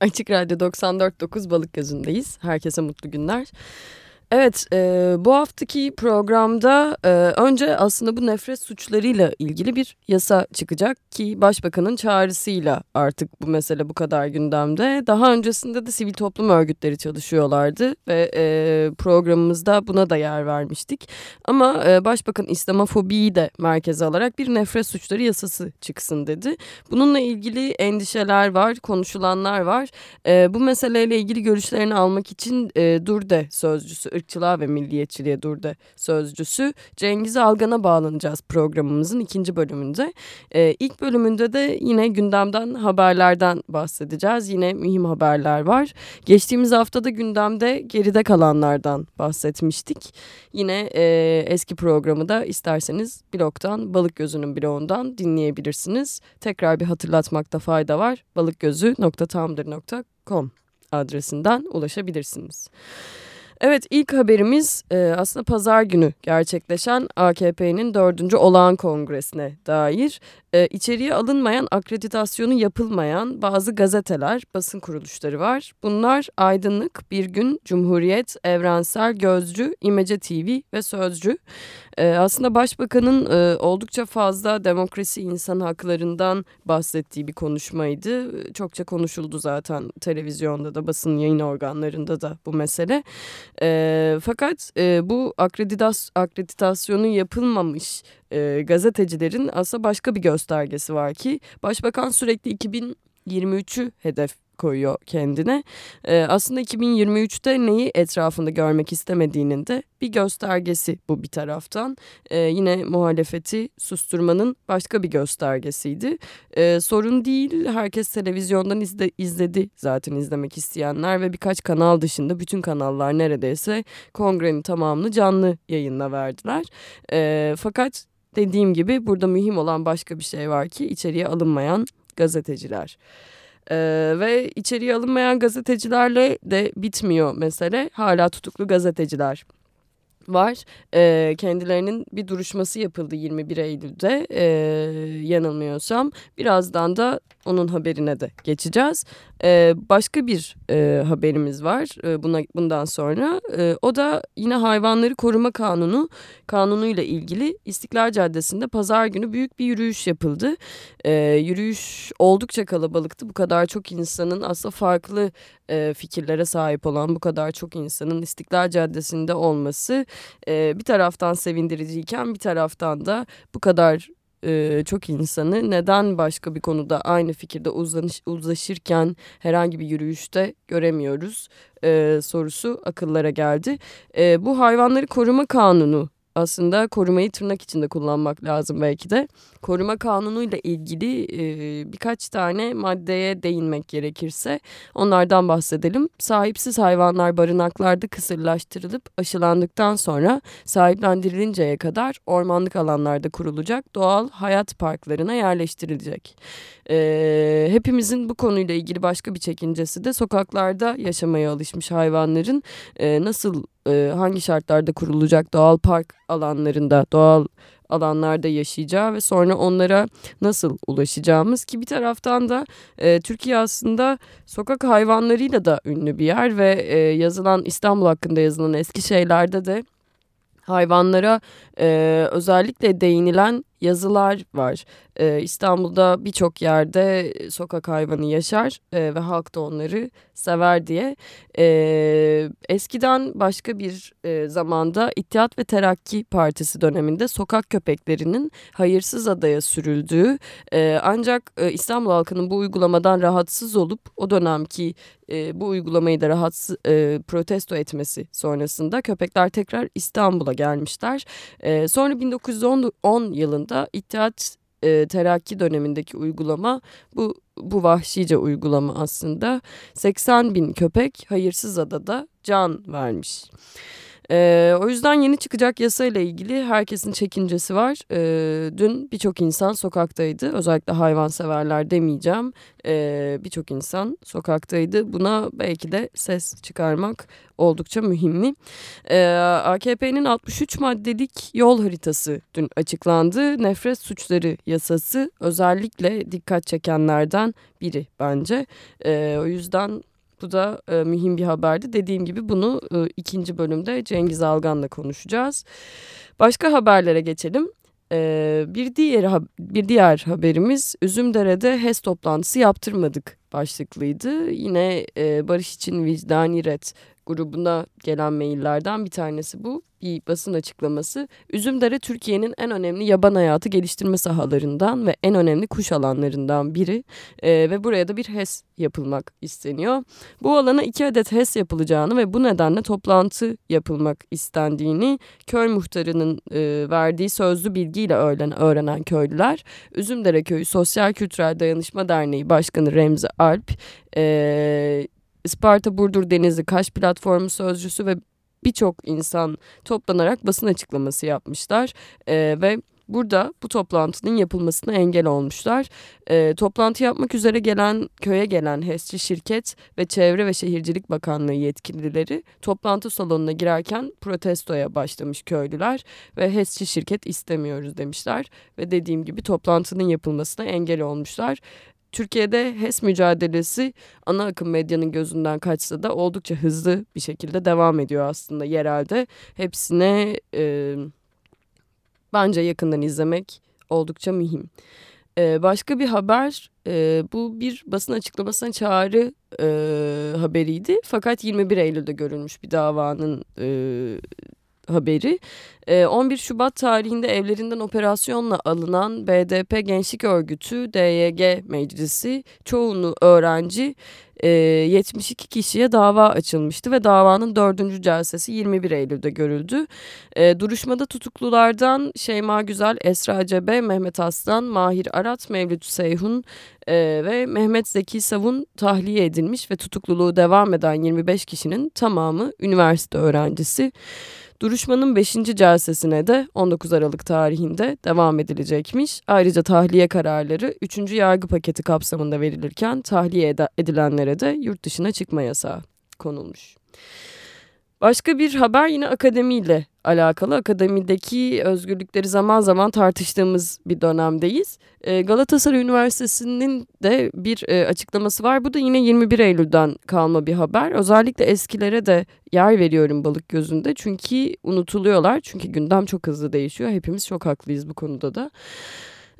Açık Radyo 94.9 Balık Gözü'ndeyiz. Herkese mutlu günler. Evet, e, bu haftaki programda e, önce aslında bu nefret suçlarıyla ilgili bir yasa çıkacak ki Başbakanın çağrısıyla artık bu mesele bu kadar gündemde. Daha öncesinde de sivil toplum örgütleri çalışıyorlardı ve e, programımızda buna da yer vermiştik. Ama e, Başbakan İslamofobiyi de merkeze alarak bir nefret suçları yasası çıksın dedi. Bununla ilgili endişeler var, konuşulanlar var. E, bu meseleyle ilgili görüşlerini almak için e, Durde sözcüsü ırkçılığa ve milliyetçiliğe durdu sözcüsü Cengiz Algan'a bağlanacağız programımızın ikinci bölümünde. Ee, ilk bölümünde de yine gündemden haberlerden bahsedeceğiz. Yine mühim haberler var. Geçtiğimiz haftada gündemde geride kalanlardan bahsetmiştik. Yine e, eski programı da isterseniz blogdan Balık Gözü'nün blogundan dinleyebilirsiniz. Tekrar bir hatırlatmakta fayda var. balıkgözü.tumblr.com adresinden ulaşabilirsiniz. Evet ilk haberimiz e, aslında pazar günü gerçekleşen AKP'nin dördüncü olağan kongresine dair e, içeriye alınmayan akreditasyonu yapılmayan bazı gazeteler, basın kuruluşları var. Bunlar Aydınlık, Bir Gün, Cumhuriyet, Evrensel, Gözcü, İmece TV ve Sözcü. E, aslında Başbakan'ın e, oldukça fazla demokrasi insan haklarından bahsettiği bir konuşmaydı. Çokça konuşuldu zaten televizyonda da basın yayın organlarında da bu mesele. E, fakat e, bu akreditas akreditasyonu yapılmamış e, gazetecilerin aslında başka bir göstergesi var ki Başbakan sürekli 2023'ü hedef koyuyor kendine. Ee, aslında 2023'te neyi etrafında görmek istemediğinin de bir göstergesi bu bir taraftan. Ee, yine muhalefeti susturmanın başka bir göstergesiydi. Ee, sorun değil herkes televizyondan izle, izledi zaten izlemek isteyenler ve birkaç kanal dışında bütün kanallar neredeyse kongrenin tamamını canlı yayınla verdiler. Ee, fakat dediğim gibi burada mühim olan başka bir şey var ki içeriye alınmayan gazeteciler. Ee, ve içeriye alınmayan gazetecilerle de bitmiyor mesele. Hala tutuklu gazeteciler var. E, kendilerinin bir duruşması yapıldı 21 Eylül'de e, yanılmıyorsam. Birazdan da onun haberine de geçeceğiz. E, başka bir e, haberimiz var e, buna bundan sonra. E, o da yine hayvanları koruma kanunu kanunuyla ilgili İstiklal Caddesi'nde pazar günü büyük bir yürüyüş yapıldı. E, yürüyüş oldukça kalabalıktı. Bu kadar çok insanın aslında farklı e, fikirlere sahip olan bu kadar çok insanın İstiklal Caddesi'nde olması e, bir taraftan sevindiriciyken bir taraftan da bu kadar e, çok insanı neden başka bir konuda aynı fikirde uzlanış, uzlaşırken herhangi bir yürüyüşte göremiyoruz e, sorusu akıllara geldi. E, bu hayvanları koruma kanunu aslında korumayı tırnak içinde kullanmak lazım belki de. Koruma kanunuyla ilgili e, birkaç tane maddeye değinmek gerekirse onlardan bahsedelim. Sahipsiz hayvanlar barınaklarda kısırlaştırılıp aşılandıktan sonra sahiplendirilinceye kadar ormanlık alanlarda kurulacak doğal hayat parklarına yerleştirilecek. E, hepimizin bu konuyla ilgili başka bir çekincesi de sokaklarda yaşamaya alışmış hayvanların e, nasıl e, hangi şartlarda kurulacak doğal park alanlarında doğal alanlarda yaşayacağı ve sonra onlara nasıl ulaşacağımız ki bir taraftan da e, Türkiye aslında sokak hayvanlarıyla da ünlü bir yer ve e, yazılan İstanbul hakkında yazılan eski şeylerde de hayvanlara e, özellikle değinilen yazılar var. Ee, İstanbul'da birçok yerde sokak hayvanı yaşar e, ve halk da onları sever diye. Ee, eskiden başka bir e, zamanda İttihat ve Terakki Partisi döneminde sokak köpeklerinin hayırsız adaya sürüldüğü e, ancak e, İstanbul halkının bu uygulamadan rahatsız olup o dönemki e, bu uygulamayı da rahatsız e, protesto etmesi sonrasında köpekler tekrar İstanbul'a gelmişler. E, sonra 1910 yılında aslında İttihat e, Terakki dönemindeki uygulama bu bu vahşice uygulama aslında 80 bin köpek hayırsız adada can vermiş. E, o yüzden yeni çıkacak yasayla ilgili herkesin çekincesi var. E, dün birçok insan sokaktaydı. Özellikle hayvanseverler demeyeceğim. E, birçok insan sokaktaydı. Buna belki de ses çıkarmak oldukça mühimli. Ee, AKP'nin 63 maddelik yol haritası dün açıklandı. Nefret suçları yasası özellikle dikkat çekenlerden biri bence. Ee, o yüzden bu da e, mühim bir haberdi. Dediğim gibi bunu e, ikinci bölümde Cengiz Algan'la konuşacağız. Başka haberlere geçelim. Ee, bir diğer bir diğer haberimiz Üzümdere'de HES toplantısı yaptırmadık başlıklıydı. Yine e, Barış için Vicdani Red grubuna gelen maillerden bir tanesi bu. Bir basın açıklaması. Üzümdere Türkiye'nin en önemli yaban hayatı geliştirme sahalarından ve en önemli kuş alanlarından biri. ee, ve buraya da bir HES yapılmak isteniyor. Bu alana iki adet HES yapılacağını ve bu nedenle toplantı yapılmak istendiğini köy muhtarının e, verdiği sözlü bilgiyle öğren, öğrenen köylüler. Üzümdere Köyü Sosyal Kültürel Dayanışma Derneği Başkanı Remzi Alp e, Isparta Burdur Denizli Kaş platformu sözcüsü ve birçok insan toplanarak basın açıklaması yapmışlar ee, ve burada bu toplantının yapılmasına engel olmuşlar. E, toplantı yapmak üzere gelen köye gelen HES'çi şirket ve Çevre ve Şehircilik Bakanlığı yetkilileri toplantı salonuna girerken protestoya başlamış köylüler ve HES'çi şirket istemiyoruz demişler ve dediğim gibi toplantının yapılmasına engel olmuşlar. Türkiye'de HES mücadelesi ana akım medyanın gözünden kaçsa da oldukça hızlı bir şekilde devam ediyor aslında yerelde. Hepsine e, bence yakından izlemek oldukça mühim. E, başka bir haber e, bu bir basın açıklamasına çağrı e, haberiydi. Fakat 21 Eylül'de görülmüş bir davanın e, haberi. 11 ee, Şubat tarihinde evlerinden operasyonla alınan BDP Gençlik Örgütü DYG Meclisi çoğunu öğrenci 72 e, kişiye dava açılmıştı ve davanın dördüncü celsesi 21 Eylül'de görüldü. Duruşmada tutuklulardan Şeyma Güzel, Esra Cebe, Mehmet Aslan, Mahir Arat, Mevlüt Seyhun ve Mehmet Zeki Savun tahliye edilmiş ve tutukluluğu devam eden 25 kişinin tamamı üniversite öğrencisi. Duruşmanın 5. celsesine de 19 Aralık tarihinde devam edilecekmiş. Ayrıca tahliye kararları 3. yargı paketi kapsamında verilirken tahliye edilenlere de yurt dışına çıkma yasağı konulmuş. Başka bir haber yine akademiyle alakalı. Akademideki özgürlükleri zaman zaman tartıştığımız bir dönemdeyiz. Ee, Galatasaray Üniversitesi'nin de bir e, açıklaması var. Bu da yine 21 Eylül'den kalma bir haber. Özellikle eskilere de yer veriyorum balık gözünde. Çünkü unutuluyorlar. Çünkü gündem çok hızlı değişiyor. Hepimiz çok haklıyız bu konuda da.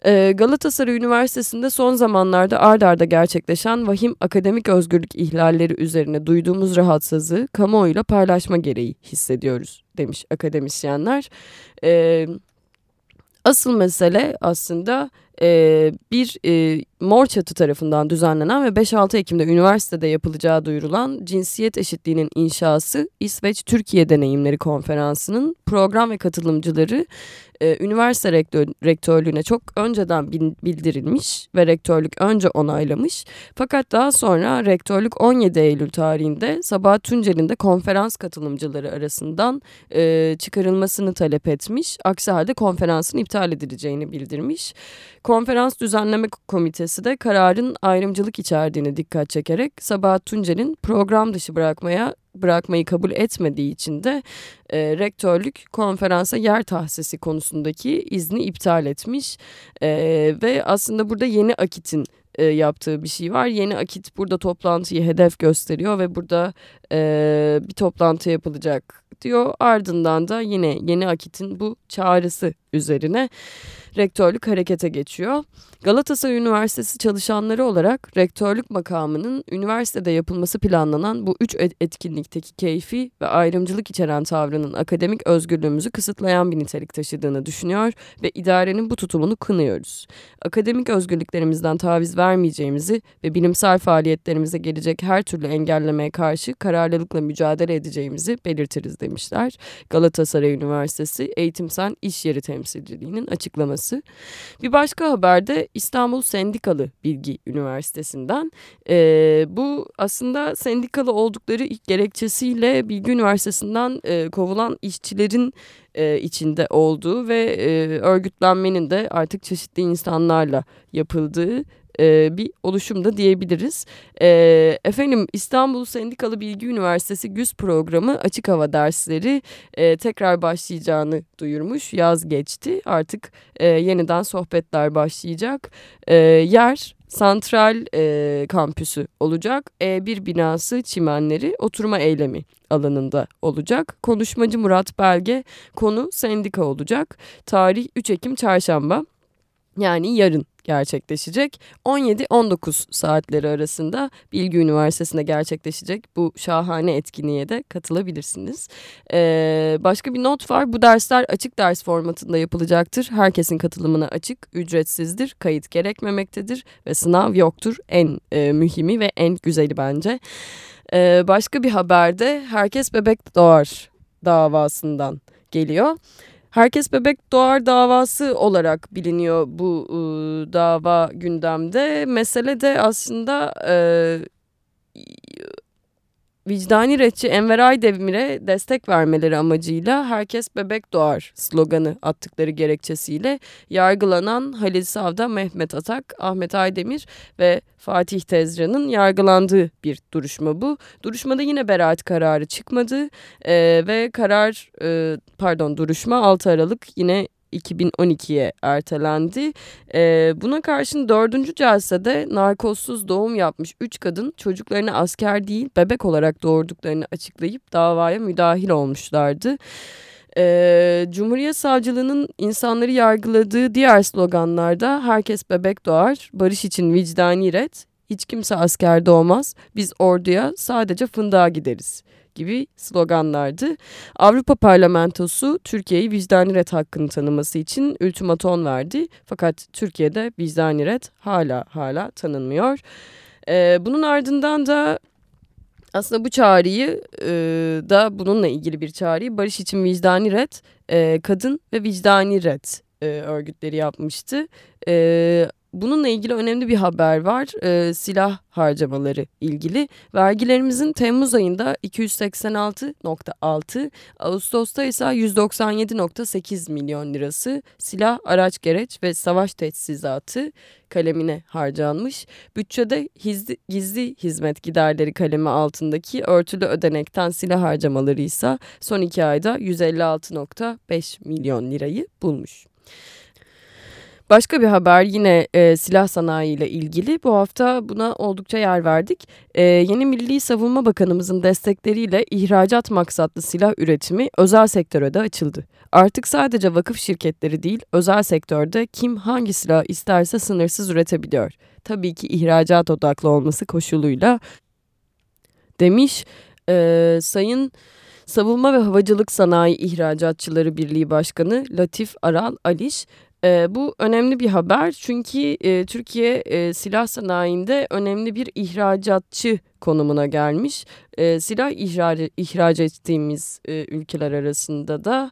Ee, Galatasaray Üniversitesi'nde son zamanlarda ard arda gerçekleşen vahim akademik özgürlük ihlalleri üzerine duyduğumuz rahatsızlığı kamuoyuyla paylaşma gereği hissediyoruz demiş akademisyenler. Ee, asıl mesele aslında e, bir e, Mor Çatı tarafından düzenlenen ve 5-6 Ekim'de üniversitede yapılacağı duyurulan Cinsiyet Eşitliğinin İnşası İsveç Türkiye Deneyimleri Konferansı'nın program ve katılımcıları e, üniversite rektör, rektörlüğüne çok önceden bildirilmiş ve rektörlük önce onaylamış. Fakat daha sonra rektörlük 17 Eylül tarihinde Sabahat Tuncel'in de konferans katılımcıları arasından e, çıkarılmasını talep etmiş. Aksi halde konferansın iptal edileceğini bildirmiş. Konferans Düzenleme Komitesi de kararın ayrımcılık içerdiğini dikkat çekerek Sabahat Tuncel'in program dışı bırakmaya bırakmayı kabul etmediği için de e, rektörlük konferansa yer tahsisi konusundaki izni iptal etmiş e, ve aslında burada yeni akitin e, yaptığı bir şey var. Yeni akit burada toplantıyı hedef gösteriyor ve burada e, bir toplantı yapılacak diyor. Ardından da yine yeni akitin bu çağrısı üzerine rektörlük harekete geçiyor. Galatasaray Üniversitesi çalışanları olarak rektörlük makamının üniversitede yapılması planlanan bu üç etkinlikteki keyfi ve ayrımcılık içeren tavrının akademik özgürlüğümüzü kısıtlayan bir nitelik taşıdığını düşünüyor ve idarenin bu tutumunu kınıyoruz. Akademik özgürlüklerimizden taviz vermeyeceğimizi ve bilimsel faaliyetlerimize gelecek her türlü engellemeye karşı kararlılıkla mücadele edeceğimizi belirtiriz demişler. Galatasaray Üniversitesi Eğitimsel İş Yeri Temsilciliği'nin açıklaması firması. Bir başka haber de İstanbul Sendikalı Bilgi Üniversitesi'nden. E, bu aslında sendikalı oldukları ilk gerekçesiyle Bilgi Üniversitesi'nden e, kovulan işçilerin e, içinde olduğu ve e, örgütlenmenin de artık çeşitli insanlarla yapıldığı e, bir oluşum da diyebiliriz. E, efendim İstanbul Sendikalı Bilgi Üniversitesi GÜS programı açık hava dersleri e, tekrar başlayacağını duyurmuş. Yaz geçti artık e, yeniden sohbetler başlayacak. E, yer Santral e, kampüsü olacak. E1 binası çimenleri oturma eylemi alanında olacak. Konuşmacı Murat Belge konu sendika olacak. Tarih 3 Ekim çarşamba yani yarın gerçekleşecek. 17-19 saatleri arasında Bilgi Üniversitesi'nde gerçekleşecek bu şahane etkinliğe de katılabilirsiniz. Ee, başka bir not var. Bu dersler açık ders formatında yapılacaktır. Herkesin katılımına açık, ücretsizdir, kayıt gerekmemektedir ve sınav yoktur. En e, mühimi ve en güzeli bence. Ee, başka bir haberde Herkes Bebek Doğar davasından geliyor. Herkes Bebek Doğar davası olarak biliniyor bu e, dava gündemde. Mesele de aslında e, vicdani retçi Enver Aydemir'e destek vermeleri amacıyla Herkes Bebek Doğar sloganı attıkları gerekçesiyle yargılanan Halil Savda, Mehmet Atak, Ahmet Aydemir ve Fatih Tezcan'ın yargılandığı bir duruşma bu. Duruşmada yine beraat kararı çıkmadı ee, ve karar e, pardon duruşma 6 Aralık yine 2012'ye ertelendi. E, buna karşın dördüncü celsede narkozsuz doğum yapmış üç kadın çocuklarını asker değil bebek olarak doğurduklarını açıklayıp davaya müdahil olmuşlardı. E, Cumhuriyet Savcılığı'nın insanları yargıladığı diğer sloganlarda herkes bebek doğar, barış için vicdani red, hiç kimse asker doğmaz, biz orduya sadece fındığa gideriz gibi sloganlardı. Avrupa Parlamentosu Türkiye'yi vicdani ret hakkını tanıması için ultimaton verdi. Fakat Türkiye'de vicdani ret hala hala tanınmıyor. Ee, bunun ardından da aslında bu çağrıyı e, da bununla ilgili bir çağrıyı Barış için Vicdani Red, e, Kadın ve Vicdani Red e, örgütleri yapmıştı. E, Bununla ilgili önemli bir haber var. E, silah harcamaları ilgili. Vergilerimizin Temmuz ayında 286.6, Ağustos'ta ise 197.8 milyon lirası silah, araç gereç ve savaş teçhizatı kalemine harcanmış. Bütçede hizli, gizli hizmet giderleri kalemi altındaki örtülü ödenekten silah harcamaları ise son iki ayda 156.5 milyon lirayı bulmuş. Başka bir haber yine e, silah sanayi ile ilgili. Bu hafta buna oldukça yer verdik. E, yeni Milli Savunma Bakanımızın destekleriyle ihracat maksatlı silah üretimi özel sektöre de açıldı. Artık sadece vakıf şirketleri değil, özel sektörde kim hangi silah isterse sınırsız üretebiliyor. Tabii ki ihracat odaklı olması koşuluyla demiş e, Sayın Savunma ve Havacılık Sanayi İhracatçıları Birliği Başkanı Latif Aral Aliş e, bu önemli bir haber çünkü e, Türkiye e, silah sanayinde önemli bir ihracatçı konumuna gelmiş. E, silah ihraç, ihraç ettiğimiz e, ülkeler arasında da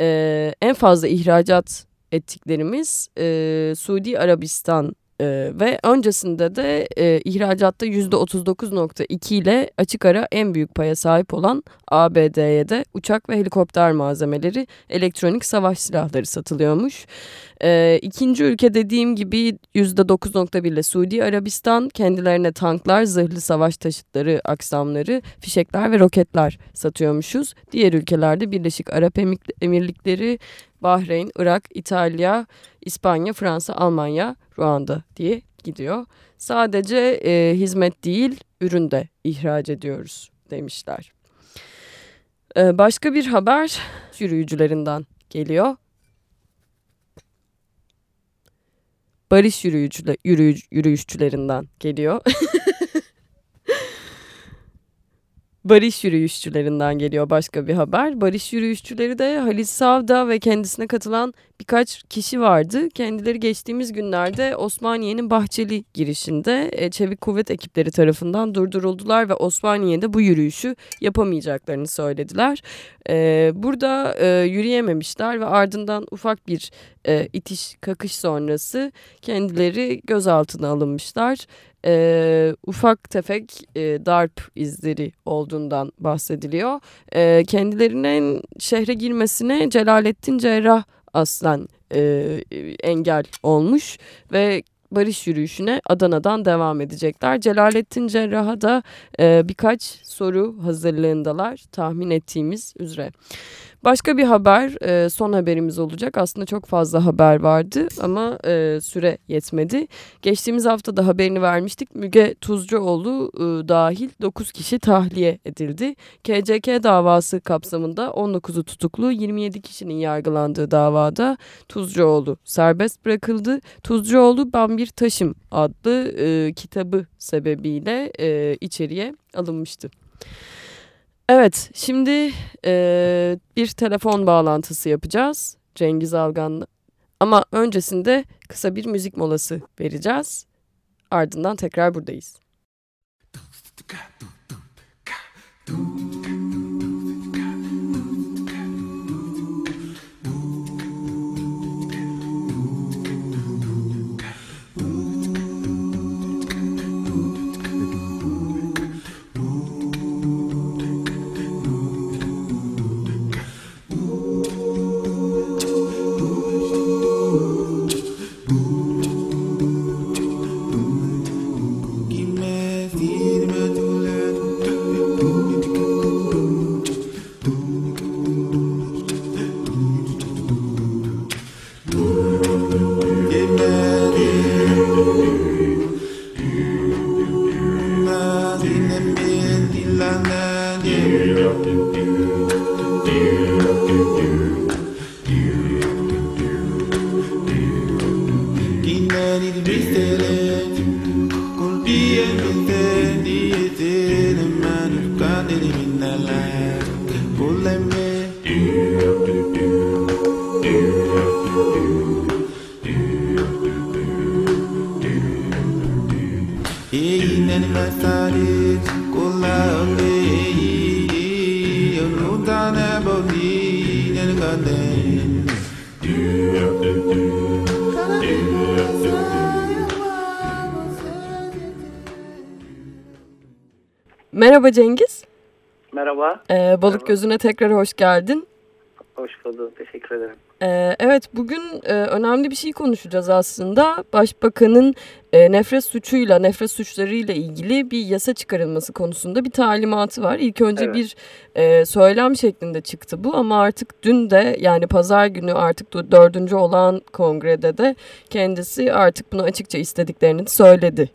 e, en fazla ihracat ettiklerimiz e, Suudi Arabistan ee, ve öncesinde de e, ihracatta %39.2 ile açık ara en büyük paya sahip olan ABD'ye de uçak ve helikopter malzemeleri, elektronik savaş silahları satılıyormuş. Ee, ikinci ülke dediğim gibi %9.1 ile Suudi Arabistan kendilerine tanklar, zırhlı savaş taşıtları, aksamları, fişekler ve roketler satıyormuşuz. Diğer ülkelerde Birleşik Arap Emirlikleri, Bahreyn, Irak, İtalya, İspanya, Fransa, Almanya, Ruanda diye gidiyor. Sadece e, hizmet değil ürün de ihraç ediyoruz demişler. E, başka bir haber yürüyücülerinden geliyor. Barış yürüyücüle, yürüyüc, yürüyüşçülerinden geliyor. barış yürüyüşçülerinden geliyor başka bir haber. Barış yürüyüşçüleri de Halis Savda ve kendisine katılan birkaç kişi vardı. Kendileri geçtiğimiz günlerde Osmaniye'nin Bahçeli girişinde e, Çevik Kuvvet ekipleri tarafından durduruldular ve Osmaniye'de bu yürüyüşü yapamayacaklarını söylediler. E, burada e, yürüyememişler ve ardından ufak bir itiş kakış sonrası kendileri gözaltına alınmışlar e, ufak tefek e, darp izleri olduğundan bahsediliyor. E, kendilerinin şehre girmesine Celalettin Cerrah aslen e, engel olmuş ve barış yürüyüşüne Adana'dan devam edecekler. Celalettin Cerrah'a da e, birkaç soru hazırlığındalar tahmin ettiğimiz üzere. Başka bir haber e, son haberimiz olacak. Aslında çok fazla haber vardı ama e, süre yetmedi. Geçtiğimiz hafta da haberini vermiştik. Müge Tuzcuoğlu e, dahil 9 kişi tahliye edildi. KCK davası kapsamında 19'u tutuklu 27 kişinin yargılandığı davada Tuzcuoğlu serbest bırakıldı. Tuzcuoğlu Ben Bir Taşım adlı e, kitabı sebebiyle e, içeriye alınmıştı. Evet, şimdi e, bir telefon bağlantısı yapacağız Cengiz Algan'la. Ama öncesinde kısa bir müzik molası vereceğiz. Ardından tekrar buradayız. Merhaba Cengiz. Merhaba. Ee, Balık Merhaba. Gözü'ne tekrar hoş geldin. Hoş bulduk. Teşekkür ederim. Ee, evet bugün e, önemli bir şey konuşacağız aslında. Başbakanın e, nefret suçuyla, nefret suçlarıyla ilgili bir yasa çıkarılması konusunda bir talimatı var. İlk önce evet. bir e, söylem şeklinde çıktı bu ama artık dün de yani pazar günü artık dördüncü olan kongrede de kendisi artık bunu açıkça istediklerini söyledi.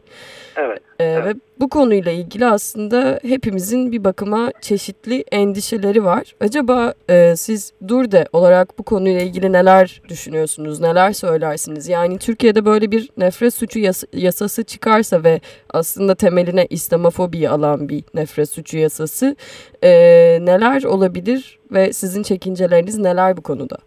Evet. Ee, evet. Ve bu konuyla ilgili aslında hepimizin bir bakıma çeşitli endişeleri var. Acaba e, siz Durde olarak bu konuyla ilgili neler düşünüyorsunuz, neler söylersiniz? Yani Türkiye'de böyle bir nefret suçu yas yasası çıkarsa ve aslında temeline İslamofobiyi alan bir nefret suçu yasası e, neler olabilir ve sizin çekinceleriniz neler bu konuda?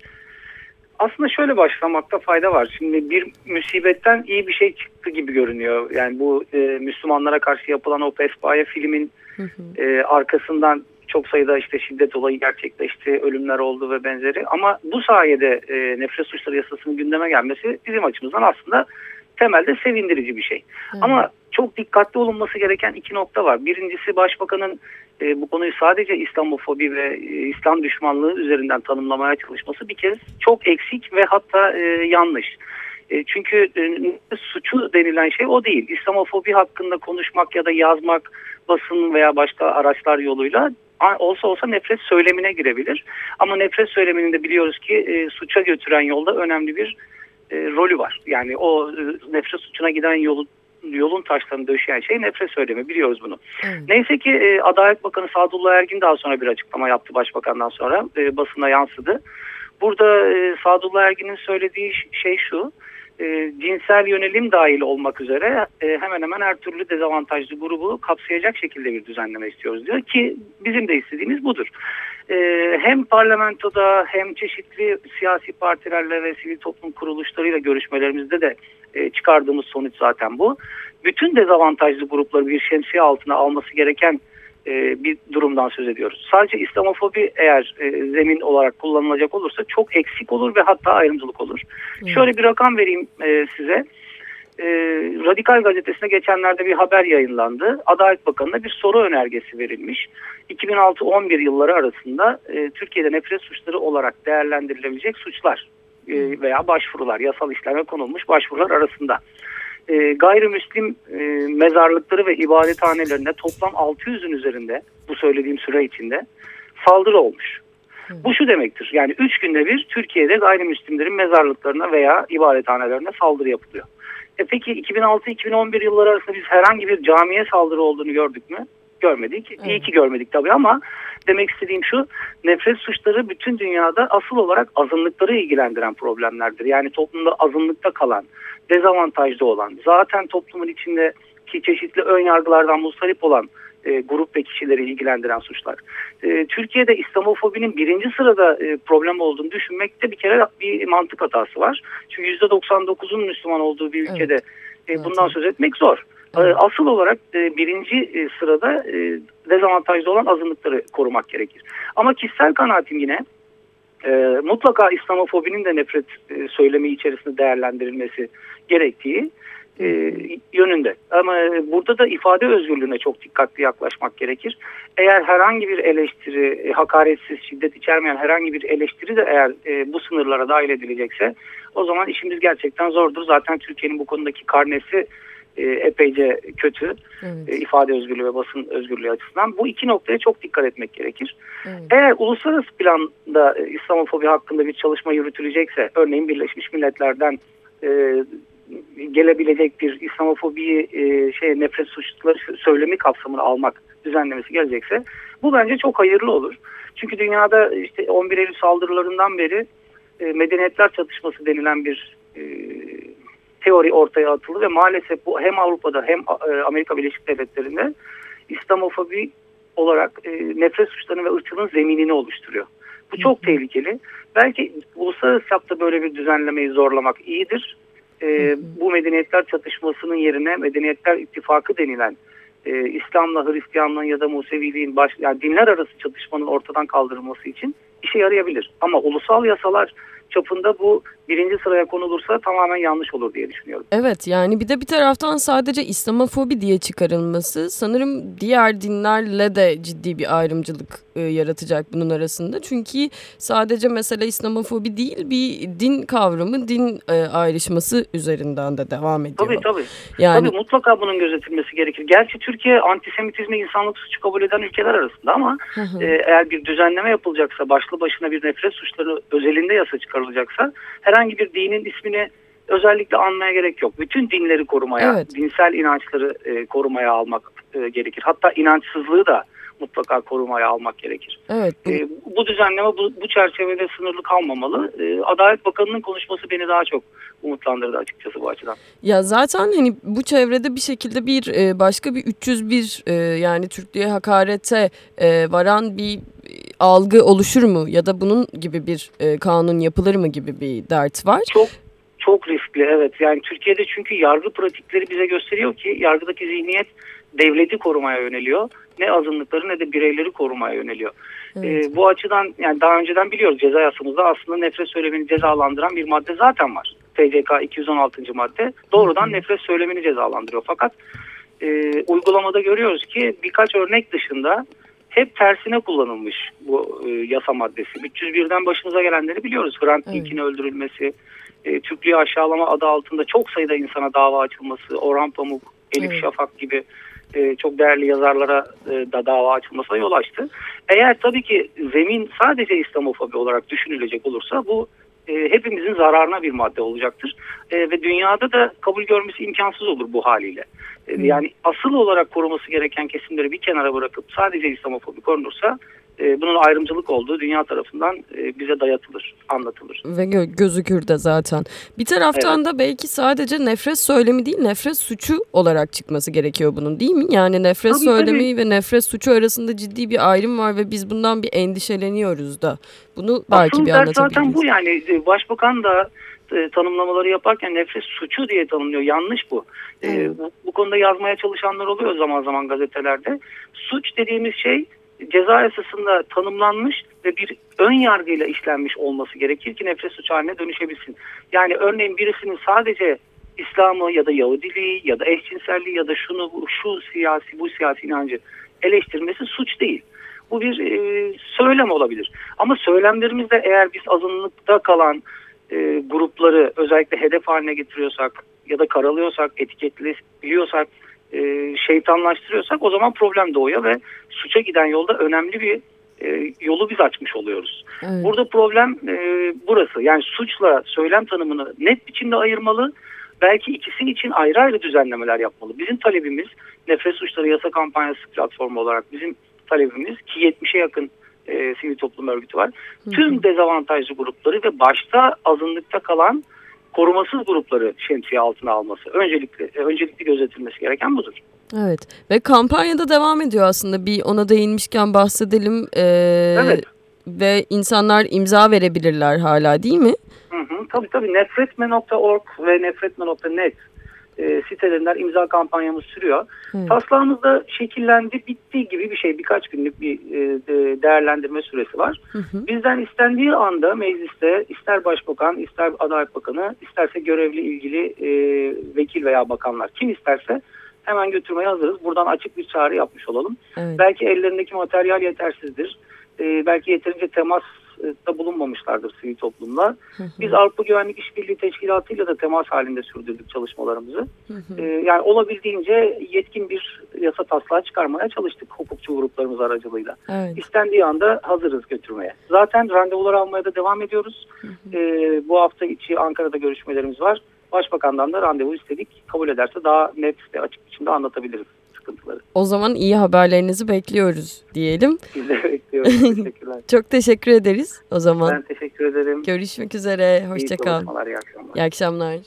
Aslında şöyle başlamakta fayda var. Şimdi bir musibetten iyi bir şey çıktı gibi görünüyor. Yani bu e, Müslümanlara karşı yapılan o Pespaye filmin E, arkasından çok sayıda işte şiddet olayı gerçekleşti, ölümler oldu ve benzeri. Ama bu sayede e, nefret suçları yasasının gündeme gelmesi bizim açımızdan aslında temelde sevindirici bir şey. Hı. Ama çok dikkatli olunması gereken iki nokta var. Birincisi başbakanın e, bu konuyu sadece İslamofobi ve e, İslam düşmanlığı üzerinden tanımlamaya çalışması bir kez çok eksik ve hatta e, yanlış. E, çünkü e, suçu denilen şey o değil. İslamofobi hakkında konuşmak ya da yazmak basın veya başka araçlar yoluyla olsa olsa nefret söylemine girebilir. Ama nefret söyleminin de biliyoruz ki e, suça götüren yolda önemli bir e, rolü var. Yani o e, nefret suçuna giden yolu yolun taşlarını döşeyen şey nefret söylemi biliyoruz bunu. Hmm. Neyse ki e, Adalet Bakanı Sadullah Ergin daha sonra bir açıklama yaptı başbakandan sonra e, basına yansıdı. Burada e, Sadullah Ergin'in söylediği şey şu e, cinsel yönelim dahil olmak üzere e, hemen hemen her türlü dezavantajlı grubu kapsayacak şekilde bir düzenleme istiyoruz diyor ki bizim de istediğimiz budur. E, hem parlamentoda hem çeşitli siyasi partilerle ve sivil toplum kuruluşlarıyla görüşmelerimizde de e, çıkardığımız sonuç zaten bu. Bütün dezavantajlı grupları bir şemsiye altına alması gereken e, bir durumdan söz ediyoruz. Sadece İslamofobi eğer e, zemin olarak kullanılacak olursa çok eksik olur ve hatta ayrımcılık olur. Hmm. Şöyle bir rakam vereyim e, size. E, Radikal gazetesine geçenlerde bir haber yayınlandı. Adalet Bakanı'na bir soru önergesi verilmiş. 2006-11 yılları arasında e, Türkiye'de nefret suçları olarak değerlendirilebilecek suçlar e, veya başvurular, yasal işleme konulmuş başvurular arasında e, gayrimüslim e, mezarlıkları ve ibadethanelerinde toplam 600'ün üzerinde bu söylediğim süre içinde saldırı olmuş. Hı. Bu şu demektir. Yani 3 günde bir Türkiye'de gayrimüslimlerin mezarlıklarına veya ibadethanelerine saldırı yapılıyor. E peki 2006-2011 yılları arasında biz herhangi bir camiye saldırı olduğunu gördük mü? Görmedik. Evet. İyi ki görmedik tabii ama demek istediğim şu nefret suçları bütün dünyada asıl olarak azınlıkları ilgilendiren problemlerdir. Yani toplumda azınlıkta kalan, dezavantajlı olan, zaten toplumun içindeki çeşitli ön yargılardan muzdarip olan e, grup ve kişileri ilgilendiren suçlar. E, Türkiye'de İslamofobinin birinci sırada e, problem olduğunu düşünmekte bir kere bir mantık hatası var. Çünkü %99'un Müslüman olduğu bir ülkede evet. e, bundan evet. söz etmek zor. E, evet. Asıl olarak e, birinci e, sırada e, dezavantajlı olan azınlıkları korumak gerekir. Ama kişisel kanaatim yine e, mutlaka İslamofobinin de nefret e, söylemi içerisinde değerlendirilmesi gerektiği e, yönünde. Ama burada da ifade özgürlüğüne çok dikkatli yaklaşmak gerekir. Eğer herhangi bir eleştiri, e, hakaretsiz, şiddet içermeyen herhangi bir eleştiri de eğer e, bu sınırlara dahil edilecekse o zaman işimiz gerçekten zordur. Zaten Türkiye'nin bu konudaki karnesi e, epeyce kötü evet. e, ifade özgürlüğü ve basın özgürlüğü açısından. Bu iki noktaya çok dikkat etmek gerekir. Evet. Eğer uluslararası planda e, İslamofobi hakkında bir çalışma yürütülecekse, örneğin Birleşmiş Milletler'den e, gelebilecek bir İslamofobiyi e, şey nefret suçları söylemi kapsamını almak düzenlemesi gelecekse bu bence çok hayırlı olur. Çünkü dünyada işte 11 Eylül saldırılarından beri e, medeniyetler çatışması denilen bir e, teori ortaya atıldı ve maalesef bu hem Avrupa'da hem e, Amerika Birleşik Devletleri'nde İslamofobi olarak e, nefret suçlarının ve ırkçılığın zeminini oluşturuyor. Bu çok tehlikeli. Belki uluslararası çapta böyle bir düzenlemeyi zorlamak iyidir. E, bu medeniyetler çatışmasının yerine medeniyetler ittifakı denilen e, İslam'la Hristiyanlığın ya da Museviliğin baş, yani dinler arası çatışmanın ortadan kaldırılması için işe yarayabilir. Ama ulusal yasalar çapında bu birinci sıraya konulursa tamamen yanlış olur diye düşünüyorum. Evet yani bir de bir taraftan sadece İslamofobi diye çıkarılması sanırım diğer dinlerle de ciddi bir ayrımcılık e, yaratacak bunun arasında. Çünkü sadece mesela İslamofobi değil bir din kavramı, din e, ayrışması üzerinden de devam ediyor. Tabii tabii. Yani... Tabii mutlaka bunun gözetilmesi gerekir. Gerçi Türkiye antisemitizmi insanlık suçu kabul eden ülkeler arasında ama e, eğer bir düzenleme yapılacaksa başlı başına bir nefret suçları özelinde yasa çıkarılacaksa herhangi bir dinin ismini özellikle anmaya gerek yok. Bütün dinleri korumaya, evet. dinsel inançları e, korumaya almak e, gerekir. Hatta inançsızlığı da mutlaka korumaya almak gerekir. Evet. Bu, e, bu düzenleme bu, bu çerçevede sınırlı kalmamalı. E, Adalet Bakanı'nın konuşması beni daha çok umutlandırdı açıkçası bu açıdan. Ya zaten hani bu çevrede bir şekilde bir e, başka bir 301 e, yani Türklüğe hakarete e, varan bir algı oluşur mu ya da bunun gibi bir e, kanun yapılır mı gibi bir dert var. Çok çok riskli evet. Yani Türkiye'de çünkü yargı pratikleri bize gösteriyor ki yargıdaki zihniyet devleti korumaya yöneliyor. Ne azınlıkları ne de bireyleri korumaya yöneliyor. Evet. Ee, bu açıdan yani daha önceden biliyoruz ceza yasamızda aslında nefret söylemini cezalandıran bir madde zaten var. TCK 216. madde doğrudan Hı. nefret söylemini cezalandırıyor. Fakat e, uygulamada görüyoruz ki birkaç örnek dışında hep tersine kullanılmış bu e, yasa maddesi. 301'den başımıza gelenleri biliyoruz. Hrant Dink'in evet. öldürülmesi, e, Türklüğü aşağılama adı altında çok sayıda insana dava açılması, Orhan Pamuk, Elif evet. Şafak gibi e, çok değerli yazarlara e, da dava açılmasına yol açtı. Eğer tabii ki zemin sadece İslamofobi olarak düşünülecek olursa bu e, hepimizin zararına bir madde olacaktır. E, ve dünyada da kabul görmesi imkansız olur bu haliyle. E, yani asıl olarak koruması gereken kesimleri bir kenara bırakıp sadece İslamofobi korunursa e, bunun ayrımcılık olduğu dünya tarafından e, bize dayatılır, anlatılır. Ve gö gözükür de zaten. Bir taraftan evet. da belki sadece nefret söylemi değil, nefret suçu olarak çıkması gerekiyor bunun değil mi? Yani nefret tabii, söylemi tabii. ve nefret suçu arasında ciddi bir ayrım var ve biz bundan bir endişeleniyoruz da. Bunu belki Asıl bir anlatabiliriz. zaten bu yani başbakan da tanımlamaları yaparken nefret suçu diye tanımlıyor. Yanlış bu. Hmm. bu. Bu konuda yazmaya çalışanlar oluyor zaman zaman gazetelerde. Suç dediğimiz şey ceza yasasında tanımlanmış ve bir ön yargıyla işlenmiş olması gerekir ki nefret suç haline dönüşebilsin. Yani örneğin birisinin sadece İslam'ı ya da Yahudiliği ya da eşcinselliği ya da şunu şu siyasi bu siyasi inancı eleştirmesi suç değil. Bu bir e, söylem olabilir. Ama söylemlerimizde eğer biz azınlıkta kalan e, grupları özellikle hedef haline getiriyorsak ya da karalıyorsak, etiketliyorsak e, şeytanlaştırıyorsak o zaman problem doğuyor ve suça giden yolda önemli bir e, yolu biz açmış oluyoruz. Evet. Burada problem e, burası. Yani suçla söylem tanımını net biçimde ayırmalı. Belki ikisi için ayrı ayrı düzenlemeler yapmalı. Bizim talebimiz nefret suçları yasa kampanyası platformu olarak bizim talebimiz ki 70'e yakın e, sivil toplum örgütü var. Hı hı. Tüm dezavantajlı grupları ve başta azınlıkta kalan korumasız grupları şemsiye altına alması öncelikli öncelikli gözetilmesi gereken budur. Evet ve kampanyada devam ediyor aslında bir ona değinmişken bahsedelim. Ee, evet. Ve insanlar imza verebilirler hala değil mi? Hı hı, tabii tabii nefretme.org ve nefretme.net e, sitelerinden imza kampanyamız sürüyor. Hmm. Taslağımız da şekillendi, bitti gibi bir şey. Birkaç günlük bir e, değerlendirme süresi var. Hı Bizden istendiği anda mecliste ister başbakan, ister adalet bakanı, isterse görevli ilgili e, vekil veya bakanlar kim isterse hemen götürmeye hazırız. Buradan açık bir çağrı yapmış olalım. Evet. Belki ellerindeki materyal yetersizdir. E, belki yeterince temas da bulunmamışlardır sivil toplumla. Biz Avrupa Güvenlik İşbirliği Teşkilatı ile de temas halinde sürdürdük çalışmalarımızı. Ee, yani olabildiğince yetkin bir yasa taslağı çıkarmaya çalıştık hukukçu gruplarımız aracılığıyla. Evet. İstendiği anda hazırız götürmeye. Zaten randevular almaya da devam ediyoruz. Ee, bu hafta içi Ankara'da görüşmelerimiz var. Başbakandan da randevu istedik. Kabul ederse daha net ve açık biçimde anlatabiliriz sıkıntıları. O zaman iyi haberlerinizi bekliyoruz diyelim. Biz de bekliyoruz. Teşekkürler. Çok teşekkür ederiz o zaman. Ben teşekkür ederim. Görüşmek üzere. Hoşçakal. İyi iyi akşamlar. İyi akşamlar.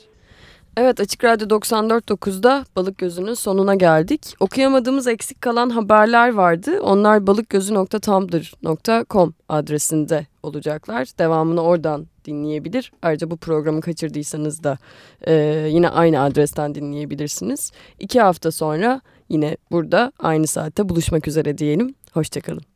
Evet Açık Radyo 94.9'da Balık Gözü'nün sonuna geldik. Okuyamadığımız eksik kalan haberler vardı. Onlar balıkgözü.tumblr.com adresinde olacaklar. Devamını oradan dinleyebilir. Ayrıca bu programı kaçırdıysanız da e, yine aynı adresten dinleyebilirsiniz. İki hafta sonra yine burada aynı saatte buluşmak üzere diyelim. Hoşçakalın.